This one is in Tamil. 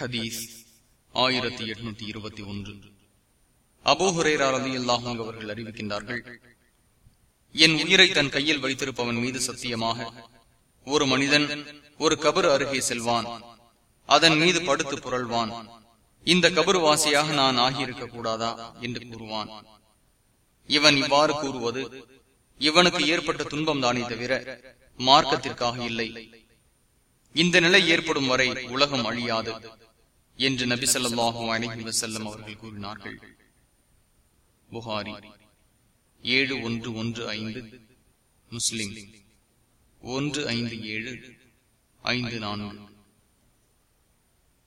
ஹதீஸ் ஆயிரத்தி எட்நூத்தி இருபத்தி ஒன்று. அபோஹுரேரார் அலி அல்லாஹும் அவர்கள் அறிவிக்கின்றார்கள் என் உயிரை தன் கையில் வைத்திருப்பவன் மீது சத்தியமாக ஒரு மனிதன் ஒரு கபர் அருகே செல்வான். அதன் மீது படுத்து புரள்வான். இந்த கபரு வாசியாக நான் ஆகியிருக்க கூடாதா? என்று கூறுவான். இவன் இவ்வாறு கூறுவது இவனுக்கு ஏற்பட்ட துன்பம் தானே தவிர மார்க்கத்திற்காக இல்லை. இந்த நிலை ஏற்படும் வரை உலகம் அழியாது. என்று நபி சொல்லாஹு அலஹி வசல்லம் அவர்கள் கூறினார்கள். புகாரி ஏழு ஒன்று ஒன்று ஐந்து முஸ்லிம் ஒன்று ஐந்து ஏழு ஐந்து நான்கு.